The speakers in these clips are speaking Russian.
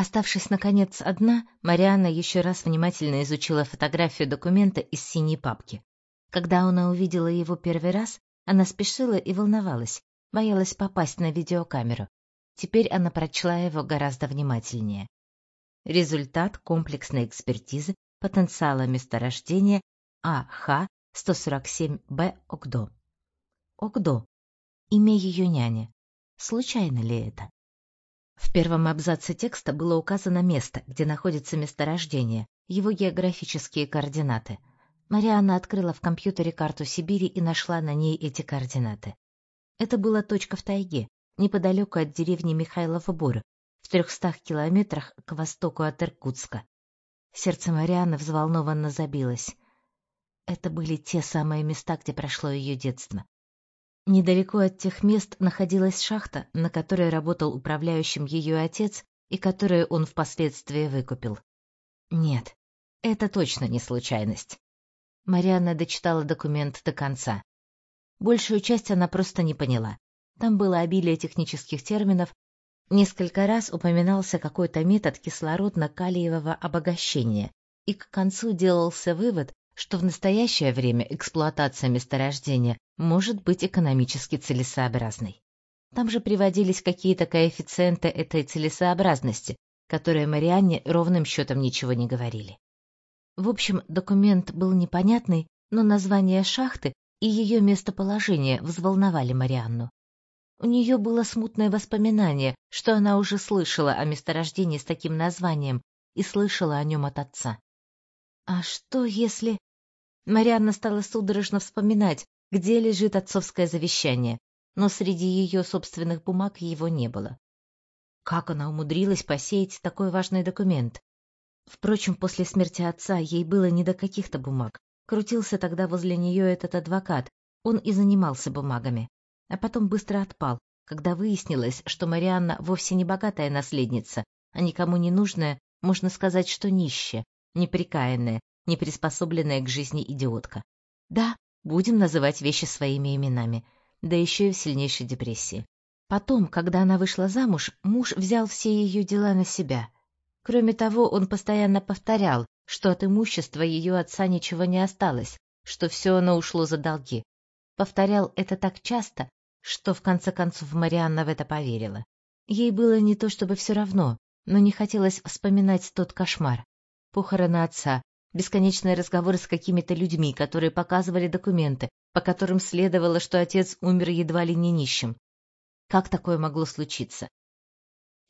Оставшись, наконец, одна, Марианна еще раз внимательно изучила фотографию документа из синей папки. Когда она увидела его первый раз, она спешила и волновалась, боялась попасть на видеокамеру. Теперь она прочла его гораздо внимательнее. Результат комплексной экспертизы потенциала месторождения АХ-147Б Огдо. Огдо. Имя ее няни. Случайно ли это? В первом абзаце текста было указано место, где находится месторождение, его географические координаты. Марианна открыла в компьютере карту Сибири и нашла на ней эти координаты. Это была точка в тайге, неподалеку от деревни Михайлов-Бор, в трехстах километрах к востоку от Иркутска. Сердце Марианны взволнованно забилось. Это были те самые места, где прошло ее детство. Недалеко от тех мест находилась шахта, на которой работал управляющим ее отец и которую он впоследствии выкупил. Нет, это точно не случайность. Марианна дочитала документ до конца. Большую часть она просто не поняла. Там было обилие технических терминов, несколько раз упоминался какой-то метод кислородно-калиевого обогащения, и к концу делался вывод, что в настоящее время эксплуатация месторождения может быть экономически целесообразной. Там же приводились какие-то коэффициенты этой целесообразности, которые Марианне ровным счетом ничего не говорили. В общем, документ был непонятный, но название шахты и ее местоположение взволновали Марианну. У нее было смутное воспоминание, что она уже слышала о месторождении с таким названием и слышала о нем от отца. А что если... Марианна стала судорожно вспоминать, где лежит отцовское завещание, но среди ее собственных бумаг его не было. Как она умудрилась посеять такой важный документ? Впрочем, после смерти отца ей было не до каких-то бумаг. Крутился тогда возле нее этот адвокат, он и занимался бумагами. А потом быстро отпал, когда выяснилось, что Марианна вовсе не богатая наследница, а никому не нужная, можно сказать, что нищая, неприкаянная, не приспособленная к жизни идиотка. Да, будем называть вещи своими именами, да еще и в сильнейшей депрессии. Потом, когда она вышла замуж, муж взял все ее дела на себя. Кроме того, он постоянно повторял, что от имущества ее отца ничего не осталось, что все оно ушло за долги. Повторял это так часто, что в конце концов Марианна в это поверила. Ей было не то чтобы все равно, но не хотелось вспоминать тот кошмар. Похороны отца, бесконечные разговоры с какими-то людьми, которые показывали документы, по которым следовало, что отец умер едва ли не нищим. Как такое могло случиться?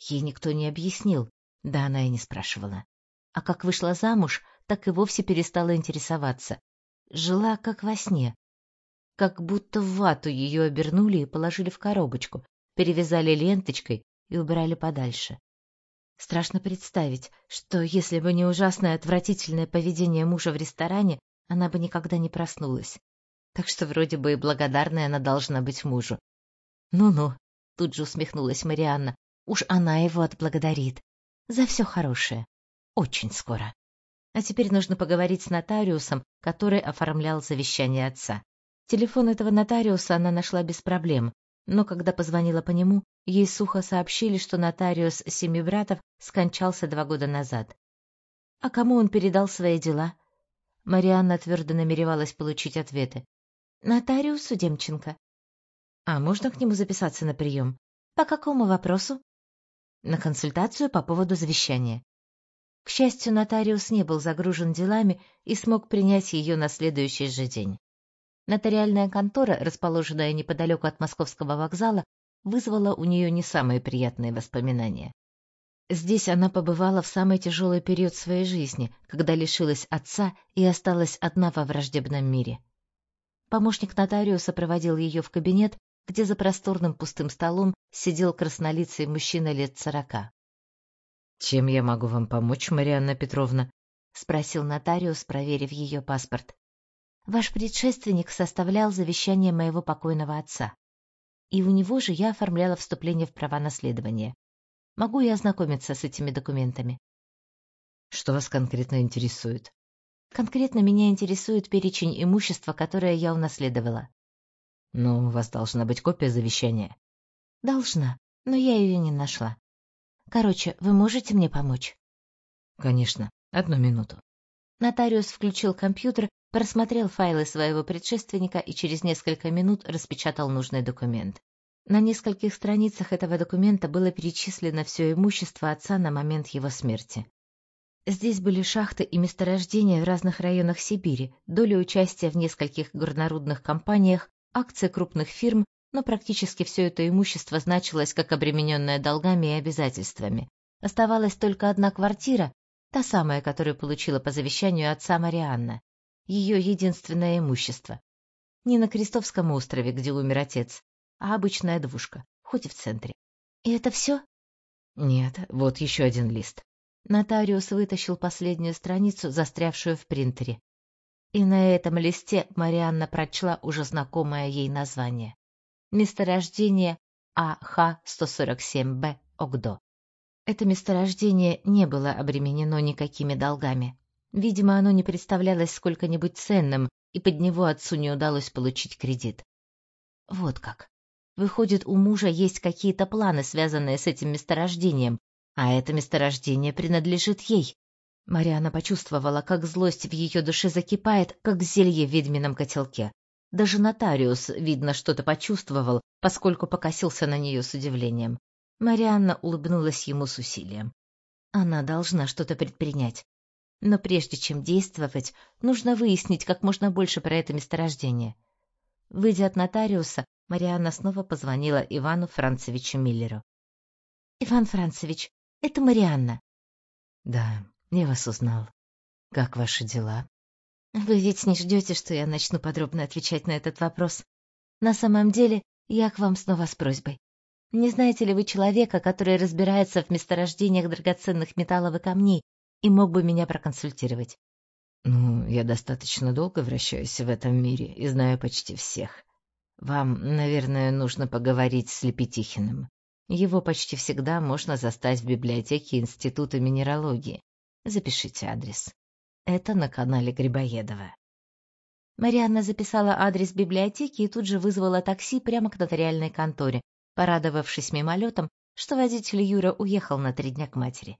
Ей никто не объяснил, да она и не спрашивала. А как вышла замуж, так и вовсе перестала интересоваться. Жила как во сне. Как будто в вату ее обернули и положили в коробочку, перевязали ленточкой и убрали подальше. Страшно представить, что если бы не ужасное отвратительное поведение мужа в ресторане, она бы никогда не проснулась. Так что вроде бы и благодарная она должна быть мужу. Ну-ну, тут же усмехнулась Марианна. Уж она его отблагодарит. За все хорошее. Очень скоро. А теперь нужно поговорить с нотариусом, который оформлял завещание отца. Телефон этого нотариуса она нашла без проблем, но когда позвонила по нему, ей сухо сообщили, что нотариус семи братов скончался два года назад. А кому он передал свои дела? Марианна твердо намеревалась получить ответы. Нотариусу Демченко. А можно к нему записаться на прием? По какому вопросу? На консультацию по поводу завещания. К счастью, нотариус не был загружен делами и смог принять ее на следующий же день. Нотариальная контора, расположенная неподалеку от московского вокзала, вызвала у нее не самые приятные воспоминания. Здесь она побывала в самый тяжелый период своей жизни, когда лишилась отца и осталась одна во враждебном мире. Помощник нотариуса проводил ее в кабинет, где за просторным пустым столом сидел краснолицый мужчина лет сорока. «Чем я могу вам помочь, Марианна Петровна?» — спросил нотариус, проверив ее паспорт. Ваш предшественник составлял завещание моего покойного отца. И у него же я оформляла вступление в права наследования. Могу я ознакомиться с этими документами? Что вас конкретно интересует? Конкретно меня интересует перечень имущества, которое я унаследовала. Ну, у вас должна быть копия завещания. Должна, но я ее не нашла. Короче, вы можете мне помочь? Конечно. Одну минуту. Нотариус включил компьютер, просмотрел файлы своего предшественника и через несколько минут распечатал нужный документ. На нескольких страницах этого документа было перечислено все имущество отца на момент его смерти. Здесь были шахты и месторождения в разных районах Сибири, доля участия в нескольких горнорудных компаниях, акции крупных фирм, но практически все это имущество значилось как обремененное долгами и обязательствами. Оставалась только одна квартира, та самая, которую получила по завещанию отца Марианна, ее единственное имущество. Не на Крестовском острове, где умер отец, а обычная двушка, хоть и в центре. И это все? Нет, вот еще один лист. Нотариус вытащил последнюю страницу, застрявшую в принтере. И на этом листе Марианна прочла уже знакомое ей название. Месторождение АХ-147Б Огдо. Это месторождение не было обременено никакими долгами. Видимо, оно не представлялось сколько-нибудь ценным, и под него отцу не удалось получить кредит. Вот как. Выходит, у мужа есть какие-то планы, связанные с этим месторождением, а это месторождение принадлежит ей. Мариана почувствовала, как злость в ее душе закипает, как зелье в ведьмином котелке. Даже нотариус, видно, что-то почувствовал, поскольку покосился на нее с удивлением. Марианна улыбнулась ему с усилием. Она должна что-то предпринять. Но прежде чем действовать, нужно выяснить как можно больше про это месторождение. Выйдя от нотариуса, Марианна снова позвонила Ивану Францевичу Миллеру. «Иван Францевич, это Марианна». «Да, я вас узнал. Как ваши дела?» «Вы ведь не ждете, что я начну подробно отвечать на этот вопрос. На самом деле, я к вам снова с просьбой. Не знаете ли вы человека, который разбирается в месторождениях драгоценных металлов и камней и мог бы меня проконсультировать?» «Ну, я достаточно долго вращаюсь в этом мире и знаю почти всех. Вам, наверное, нужно поговорить с Лепетихиным. Его почти всегда можно застать в библиотеке Института минералогии. Запишите адрес. Это на канале Грибоедова. Марианна записала адрес библиотеки и тут же вызвала такси прямо к нотариальной конторе, порадовавшись мимолетом, что водитель Юра уехал на три дня к матери.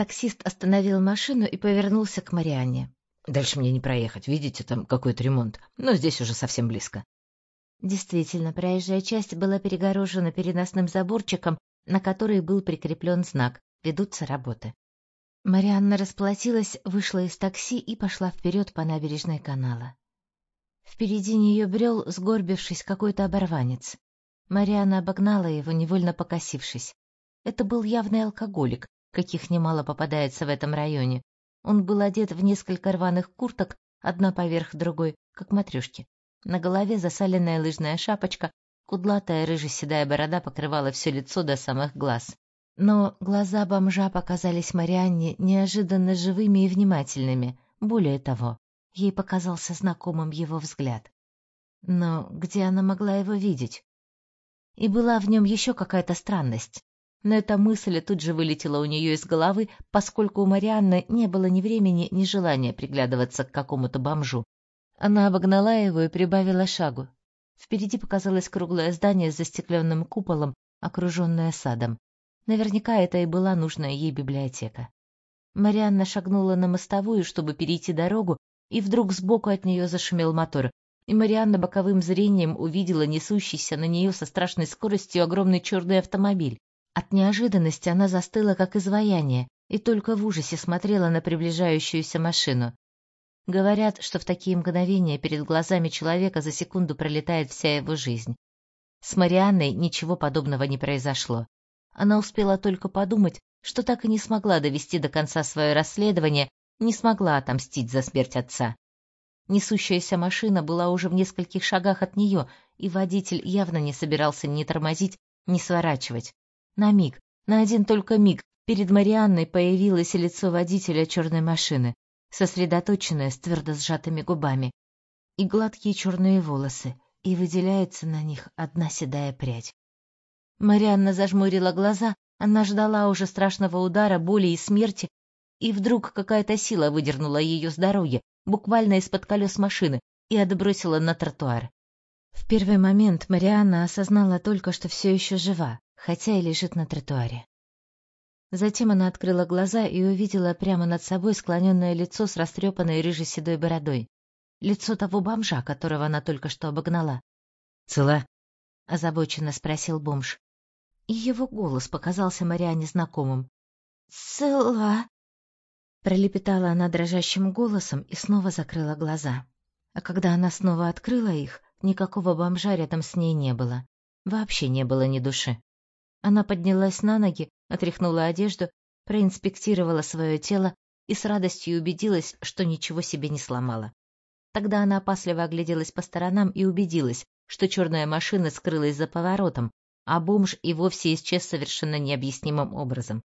Таксист остановил машину и повернулся к Марианне. «Дальше мне не проехать, видите, там какой-то ремонт, но здесь уже совсем близко». Действительно, проезжая часть была перегорожена переносным заборчиком, на который был прикреплен знак «Ведутся работы». Марианна расплатилась, вышла из такси и пошла вперед по набережной канала. Впереди нее брел, сгорбившись, какой-то оборванец. Марианна обогнала его, невольно покосившись. Это был явный алкоголик, каких немало попадается в этом районе. Он был одет в несколько рваных курток, одна поверх другой, как матрешки. На голове засаленная лыжная шапочка, кудлатая рыже-седая борода покрывала все лицо до самых глаз. Но глаза бомжа показались Марианне неожиданно живыми и внимательными. Более того, ей показался знакомым его взгляд. Но где она могла его видеть? И была в нем еще какая-то странность. Но эта мысль тут же вылетела у нее из головы, поскольку у Марианны не было ни времени, ни желания приглядываться к какому-то бомжу. Она обогнала его и прибавила шагу. Впереди показалось круглое здание с застекленным куполом, окруженное садом. Наверняка это и была нужная ей библиотека. Марианна шагнула на мостовую, чтобы перейти дорогу, и вдруг сбоку от нее зашумел мотор, и Марианна боковым зрением увидела несущийся на нее со страшной скоростью огромный черный автомобиль. От неожиданности она застыла, как изваяние, и только в ужасе смотрела на приближающуюся машину. Говорят, что в такие мгновения перед глазами человека за секунду пролетает вся его жизнь. С Марианной ничего подобного не произошло. Она успела только подумать, что так и не смогла довести до конца свое расследование, не смогла отомстить за смерть отца. Несущаяся машина была уже в нескольких шагах от нее, и водитель явно не собирался ни тормозить, ни сворачивать. На миг, на один только миг, перед Марианной появилось лицо водителя черной машины сосредоточенная с твердо сжатыми губами, и гладкие черные волосы, и выделяется на них одна седая прядь. Марианна зажмурила глаза, она ждала уже страшного удара, боли и смерти, и вдруг какая-то сила выдернула ее с дороги, буквально из-под колес машины, и отбросила на тротуар. В первый момент Марианна осознала только, что все еще жива, хотя и лежит на тротуаре. Затем она открыла глаза и увидела прямо над собой склоненное лицо с растрепанной рыжей седой бородой. Лицо того бомжа, которого она только что обогнала. «Цела?» — озабоченно спросил бомж. И его голос показался Мариане знакомым. «Цела!» Пролепетала она дрожащим голосом и снова закрыла глаза. А когда она снова открыла их, никакого бомжа рядом с ней не было. Вообще не было ни души. Она поднялась на ноги, отряхнула одежду, проинспектировала свое тело и с радостью убедилась, что ничего себе не сломала. Тогда она опасливо огляделась по сторонам и убедилась, что черная машина скрылась за поворотом, а бомж и вовсе исчез совершенно необъяснимым образом.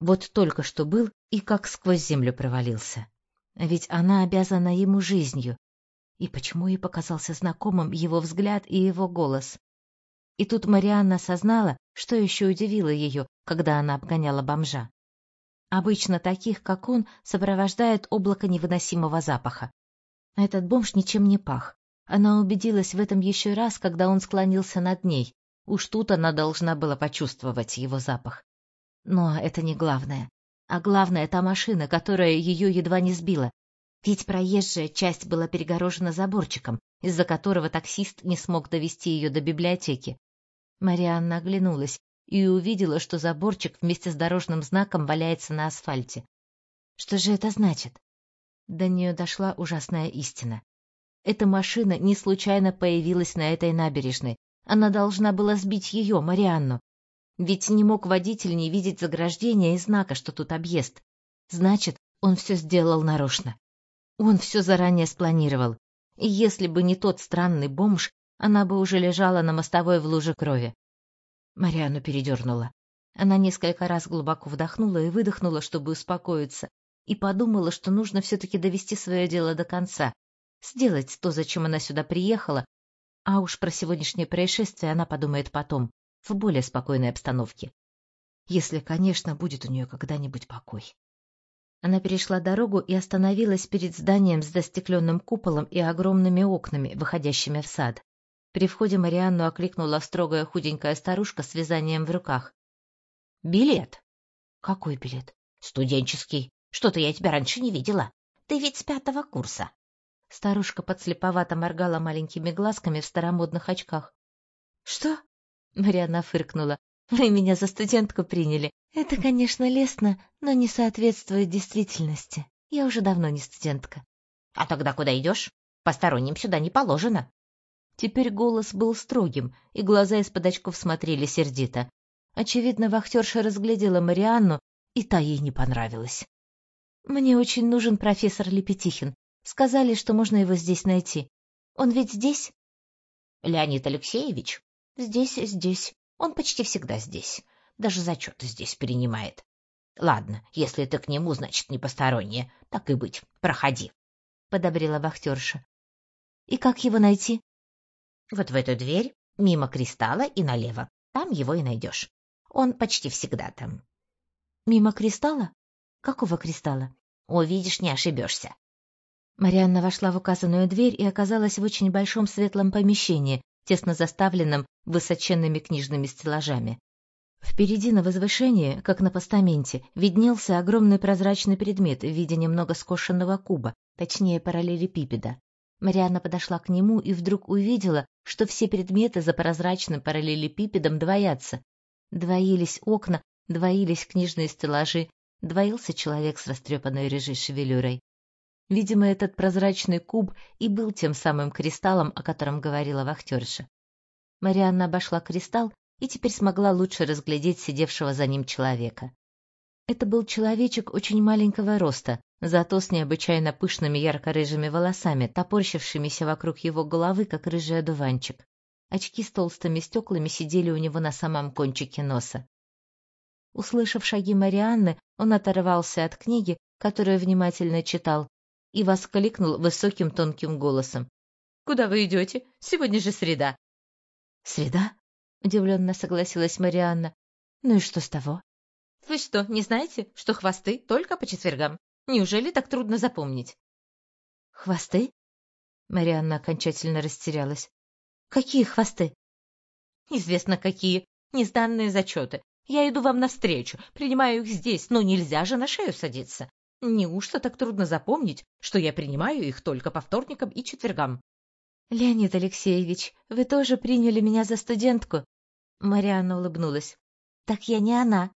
Вот только что был и как сквозь землю провалился. Ведь она обязана ему жизнью. И почему ей показался знакомым его взгляд и его голос? И тут Марианна осознала, что еще удивило ее, когда она обгоняла бомжа. Обычно таких, как он, сопровождает облако невыносимого запаха. Этот бомж ничем не пах. Она убедилась в этом еще раз, когда он склонился над ней. Уж тут она должна была почувствовать его запах. Но это не главное. А главное — та машина, которая ее едва не сбила. Ведь проезжая часть была перегорожена заборчиком, из-за которого таксист не смог довести ее до библиотеки. Марианна оглянулась и увидела, что заборчик вместе с дорожным знаком валяется на асфальте. Что же это значит? До нее дошла ужасная истина. Эта машина не случайно появилась на этой набережной. Она должна была сбить ее, Марианну. Ведь не мог водитель не видеть заграждения и знака, что тут объезд. Значит, он все сделал нарочно. Он все заранее спланировал. И если бы не тот странный бомж, она бы уже лежала на мостовой в луже крови. Мариану передернула. Она несколько раз глубоко вдохнула и выдохнула, чтобы успокоиться, и подумала, что нужно все-таки довести свое дело до конца, сделать то, зачем она сюда приехала, а уж про сегодняшнее происшествие она подумает потом, в более спокойной обстановке. Если, конечно, будет у нее когда-нибудь покой. Она перешла дорогу и остановилась перед зданием с застекленным куполом и огромными окнами, выходящими в сад. При входе Марианну окликнула строгая худенькая старушка с вязанием в руках. «Билет?» «Какой билет?» «Студенческий. Что-то я тебя раньше не видела. Ты ведь с пятого курса». Старушка подслеповато моргала маленькими глазками в старомодных очках. «Что?» — Марианна фыркнула. «Вы меня за студентку приняли. Это, конечно, лестно, но не соответствует действительности. Я уже давно не студентка». «А тогда куда идешь? Посторонним сюда не положено». Теперь голос был строгим, и глаза из-под очков смотрели сердито. Очевидно, вахтерша разглядела Марианну, и та ей не понравилась. «Мне очень нужен профессор Лепетихин. Сказали, что можно его здесь найти. Он ведь здесь?» «Леонид Алексеевич?» «Здесь, здесь. Он почти всегда здесь. Даже зачеты здесь принимает. Ладно, если ты к нему, значит, не посторонняя. Так и быть, проходи», — подобрела вахтерша. «И как его найти?» Вот в эту дверь, мимо кристалла и налево. Там его и найдешь. Он почти всегда там. Мимо кристалла? Какого кристалла? Увидишь, не ошибешься. Марианна вошла в указанную дверь и оказалась в очень большом светлом помещении, тесно заставленном высоченными книжными стеллажами. Впереди на возвышении, как на постаменте, виднелся огромный прозрачный предмет в виде немного скошенного куба, точнее параллелепипеда. Марианна подошла к нему и вдруг увидела, что все предметы за прозрачным параллелепипедом двоятся. Двоились окна, двоились книжные стеллажи, двоился человек с растрепанной рыжей шевелюрой. Видимо, этот прозрачный куб и был тем самым кристаллом, о котором говорила вахтерша. Марианна обошла кристалл и теперь смогла лучше разглядеть сидевшего за ним человека. Это был человечек очень маленького роста, зато с необычайно пышными ярко-рыжими волосами, топорщившимися вокруг его головы, как рыжий одуванчик. Очки с толстыми стеклами сидели у него на самом кончике носа. Услышав шаги Марианны, он оторвался от книги, которую внимательно читал, и воскликнул высоким тонким голосом. — Куда вы идете? Сегодня же среда. — Среда? — удивленно согласилась Марианна. — Ну и что с того? — Вы что, не знаете, что хвосты только по четвергам? Неужели так трудно запомнить? Хвосты? Марианна окончательно растерялась. Какие хвосты? Известно какие. Незданные зачеты. Я иду вам навстречу, принимаю их здесь, но нельзя же на шею садиться. Неужто так трудно запомнить, что я принимаю их только по вторникам и четвергам? Леонид Алексеевич, вы тоже приняли меня за студентку? Марианна улыбнулась. Так я не она.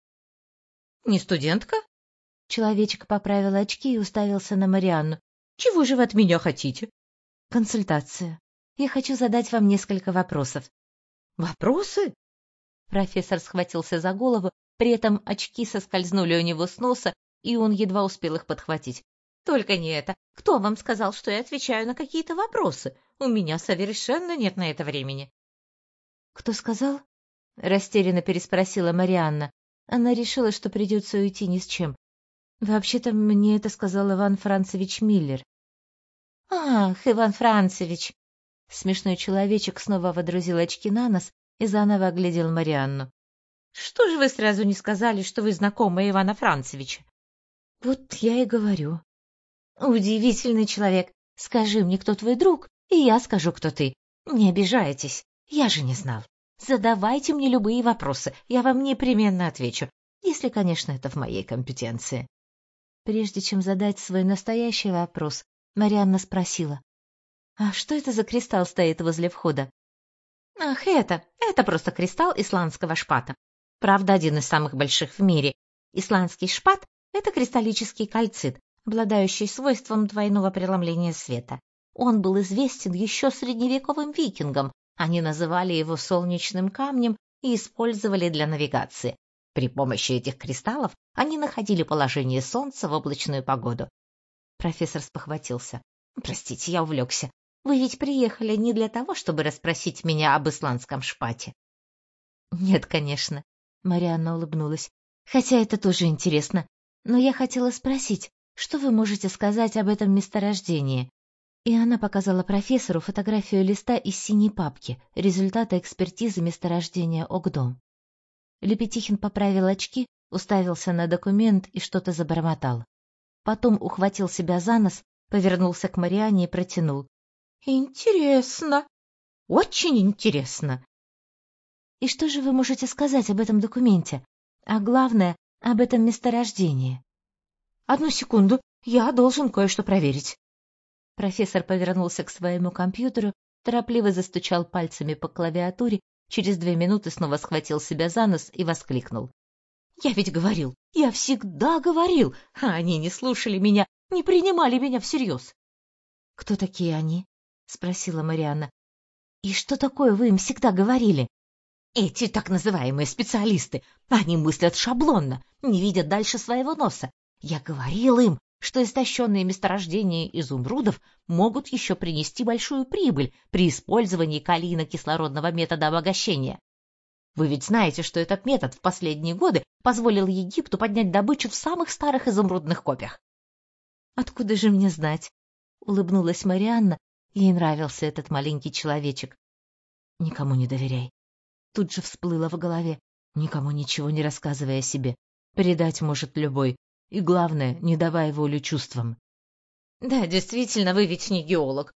Не студентка? Человечек поправил очки и уставился на Марианну. Чего же вы от меня хотите? Консультацию. Я хочу задать вам несколько вопросов. Вопросы? Профессор схватился за голову, при этом очки соскользнули у него с носа, и он едва успел их подхватить. Только не это. Кто вам сказал, что я отвечаю на какие-то вопросы? У меня совершенно нет на это времени. Кто сказал? Растерянно переспросила Марианна. Она решила, что придется уйти ни с чем. Вообще-то мне это сказал Иван Францевич Миллер. Ах, Иван Францевич! Смешной человечек снова водрузил очки на нос и заново оглядел Марианну. Что же вы сразу не сказали, что вы знакомы Ивана Францевича? Вот я и говорю. Удивительный человек. Скажи мне, кто твой друг, и я скажу, кто ты. Не обижайтесь, я же не знал. Задавайте мне любые вопросы, я вам непременно отвечу, если, конечно, это в моей компетенции. Прежде чем задать свой настоящий вопрос, Марианна спросила. «А что это за кристалл стоит возле входа?» Ах, это, это просто кристалл исландского шпата. Правда, один из самых больших в мире. Исландский шпат — это кристаллический кальцит, обладающий свойством двойного преломления света. Он был известен еще средневековым викингам. Они называли его солнечным камнем и использовали для навигации. При помощи этих кристаллов они находили положение солнца в облачную погоду. Профессор спохватился. «Простите, я увлекся. Вы ведь приехали не для того, чтобы расспросить меня об исландском шпате. Нет, конечно, Марианна улыбнулась. Хотя это тоже интересно. Но я хотела спросить, что вы можете сказать об этом месторождении? И она показала профессору фотографию листа из синей папки, результата экспертизы месторождения Огдом. Лепетихин поправил очки, уставился на документ и что-то забормотал. Потом ухватил себя за нос, повернулся к Мариане и протянул. Интересно. Очень интересно. И что же вы можете сказать об этом документе? А главное, об этом месторождении? Одну секунду, я должен кое-что проверить. Профессор повернулся к своему компьютеру, торопливо застучал пальцами по клавиатуре, через две минуты снова схватил себя за нос и воскликнул. «Я ведь говорил, я всегда говорил, а они не слушали меня, не принимали меня всерьез». «Кто такие они?» — спросила Марианна. «И что такое вы им всегда говорили?» «Эти так называемые специалисты, они мыслят шаблонно, не видят дальше своего носа. Я говорил им, что истощенные месторождения изумрудов могут еще принести большую прибыль при использовании калийно-кислородного метода обогащения. Вы ведь знаете, что этот метод в последние годы позволил Египту поднять добычу в самых старых изумрудных копиях. «Откуда же мне знать?» — улыбнулась Марианна, Ей нравился этот маленький человечек. Никому не доверяй. Тут же всплыло в голове. Никому ничего не рассказывая о себе. Предать может любой. И главное, не давая волю чувствам. Да, действительно, вы ведь не геолог.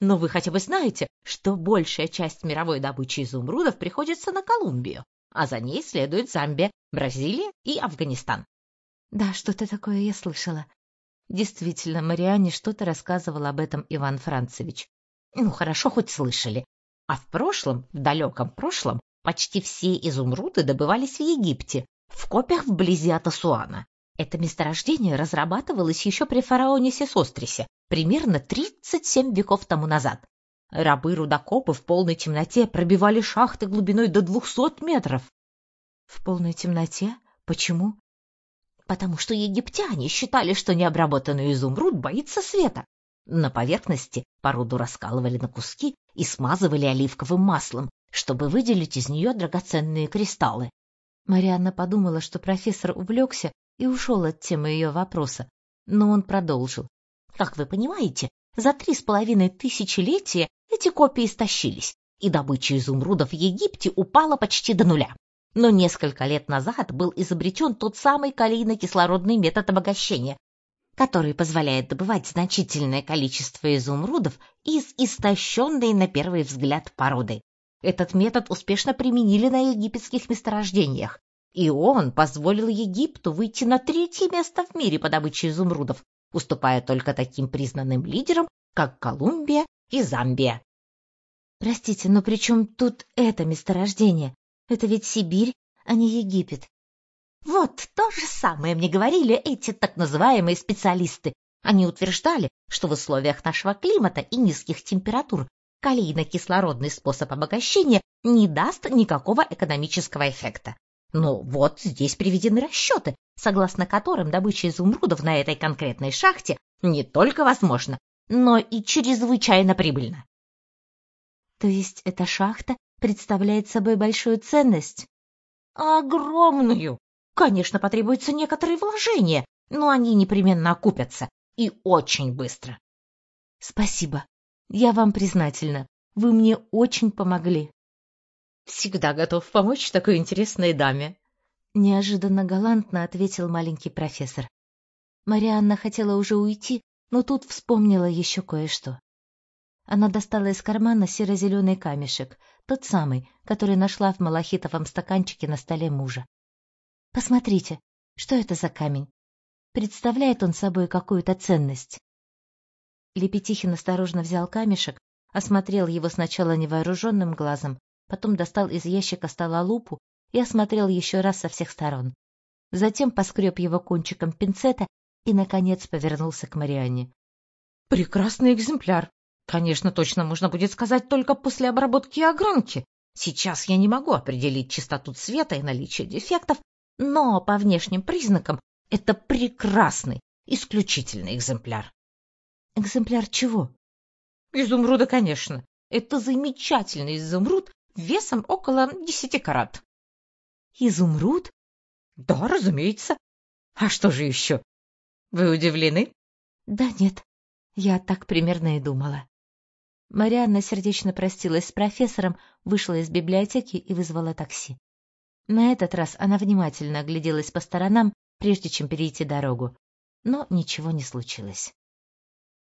Но вы хотя бы знаете, что большая часть мировой добычи изумрудов приходится на Колумбию, а за ней следует Замбия, Бразилия и Афганистан. Да, что-то такое я слышала. Действительно, Мариане что-то рассказывал об этом Иван Францевич. Ну, хорошо, хоть слышали. А в прошлом, в далеком прошлом, почти все изумруды добывались в Египте, в копях вблизи от Асуана. Это месторождение разрабатывалось еще при фараоне Сесострисе, примерно 37 веков тому назад. Рабы-рудокопы в полной темноте пробивали шахты глубиной до 200 метров. В полной темноте? Почему? потому что египтяне считали, что необработанный изумруд боится света. На поверхности породу раскалывали на куски и смазывали оливковым маслом, чтобы выделить из нее драгоценные кристаллы. Марианна подумала, что профессор увлекся и ушел от темы ее вопроса, но он продолжил. Как вы понимаете, за три с половиной тысячелетия эти копии истощились, и добыча изумрудов в Египте упала почти до нуля. Но несколько лет назад был изобретен тот самый калийно-кислородный метод обогащения, который позволяет добывать значительное количество изумрудов из истощенной на первый взгляд породы. Этот метод успешно применили на египетских месторождениях, И он позволил Египту выйти на третье место в мире по добыче изумрудов, уступая только таким признанным лидерам, как Колумбия и Замбия. Простите, но при чем тут это месторождение? Это ведь Сибирь, а не Египет. Вот то же самое мне говорили эти так называемые специалисты. Они утверждали, что в условиях нашего климата и низких температур калийно-кислородный способ обогащения не даст никакого экономического эффекта. Но вот здесь приведены расчеты, согласно которым добыча изумрудов на этой конкретной шахте не только возможна, но и чрезвычайно прибыльна. То есть эта шахта представляет собой большую ценность? Огромную! Конечно, потребуется некоторые вложения, но они непременно окупятся. И очень быстро. Спасибо. Я вам признательна. Вы мне очень помогли. Всегда готов помочь такой интересной даме. Неожиданно галантно ответил маленький профессор. Марианна хотела уже уйти, но тут вспомнила еще кое-что. Она достала из кармана серо-зеленый камешек, тот самый, который нашла в малахитовом стаканчике на столе мужа. Посмотрите, что это за камень? Представляет он собой какую-то ценность? Лепетихин осторожно взял камешек, осмотрел его сначала невооруженным глазом, потом достал из ящика стола лупу и осмотрел еще раз со всех сторон. Затем поскреб его кончиком пинцета и, наконец, повернулся к Марианне. — Прекрасный экземпляр! Конечно, точно можно будет сказать только после обработки огранки. Сейчас я не могу определить частоту цвета и наличие дефектов, но по внешним признакам это прекрасный, исключительный экземпляр. Экземпляр чего? Изумруда, конечно. Это замечательный изумруд весом около десяти карат. Изумруд? Да, разумеется. А что же еще? Вы удивлены? Да нет, я так примерно и думала. Марианна сердечно простилась с профессором, вышла из библиотеки и вызвала такси. На этот раз она внимательно огляделась по сторонам, прежде чем перейти дорогу. Но ничего не случилось.